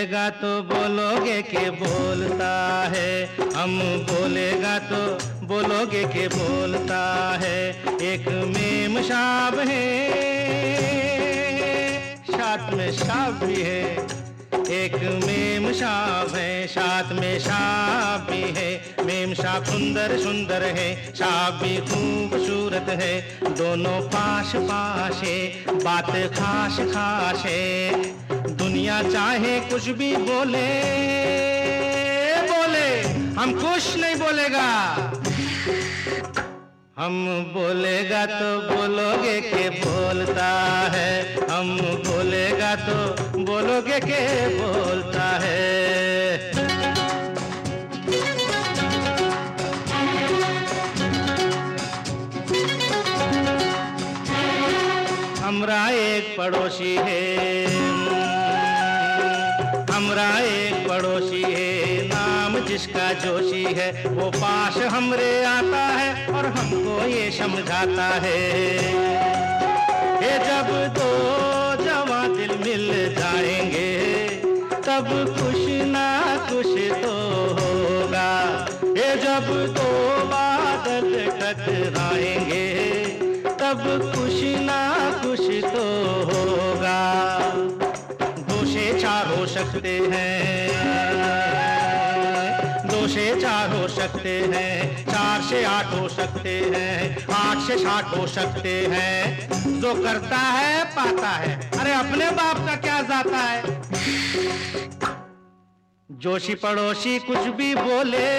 बोलेगा तो बोलोगे के बोलता है। हम बोलेगा तो बोलोगे के बोलता है। एक मेम शाब है, साथ में शाब भी है। एक मेम शाब है, साथ में शाब भी है। मेम शाब सुंदर सुंदर है शाब भी खूबसूरत है। दोनों पास पास है बात खास खास है दुनिया चाहे कुछ भी बोले बोले। हम कुछ नहीं बोलेगा। हम बोलेगा तो बोलोगे के बोलता है। हम बोलेगा तो बोलोगे के बोलता है। हमरा एक पड़ोसी है। हमरा एक पड़ोसी है। नाम जिसका जोशी है, वो पास हमरे आता है और हमको ये समझाता है। ये जब दो जवा दिल मिल जाएँगे तब कुछ ना कुछ तो होगा? ये जब दो बादल टकराएँगे, तब कुछ ना कुछ तो होगा? दो से चार हो सकते हैं दो से चार हो सकते हैं, चार से आठ हो सकते हैं, आठ से साठ हो सकते हैं। जो करता है, पाता है। अरे अपने बाप का क्या जाता है? जोशी पड़ोसी कुछ भी बोले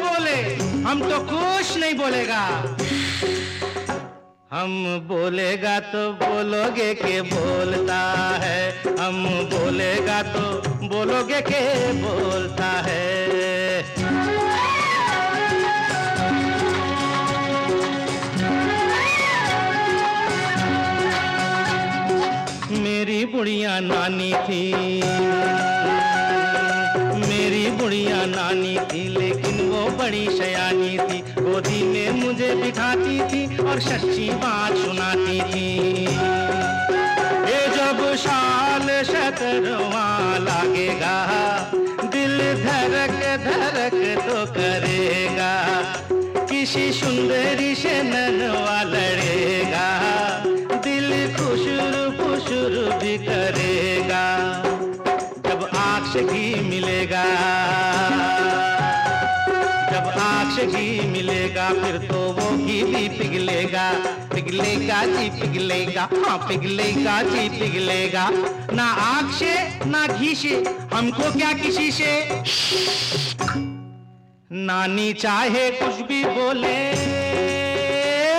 बोले। हम तो कुछ नहीं बोलेगा। हम बोलेगा तो बोलोगे के बोलता है। हम बोलेगा तो बोलोगे के बोलता है। मेरी बुढ़िया नानी थी। बुढ़िया नानी थी, लेकिन वो बड़ी शयानी थी। गोदी में मुझे बिठाती थी और सच्ची बात सुनाती थी। ये जब साल शतरवा लागेगा, दिल धड़क धड़क तो करेगा। किसी सुंदरी से ननवा लड़ेगा, दिल खुशरू खुशरू भी करेगा। घी मिलेगा। जब से घी मिलेगा, फिर तो वो भी पिघलेगा। पिघलेगा जी पिघलेगा हाँ पिघलेगा जी पिघलेगा। ना से ना घी से हमको क्या किसी से? नानी चाहे कुछ भी बोले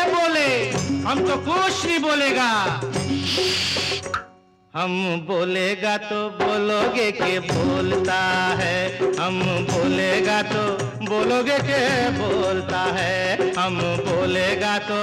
बोले हम तो कुछ नहीं बोलेगा। हम बोलेगा तो बोलोगे के बोलता है। हम बोलेगा तो बोलोगे के बोलता है। हम बोलेगा तो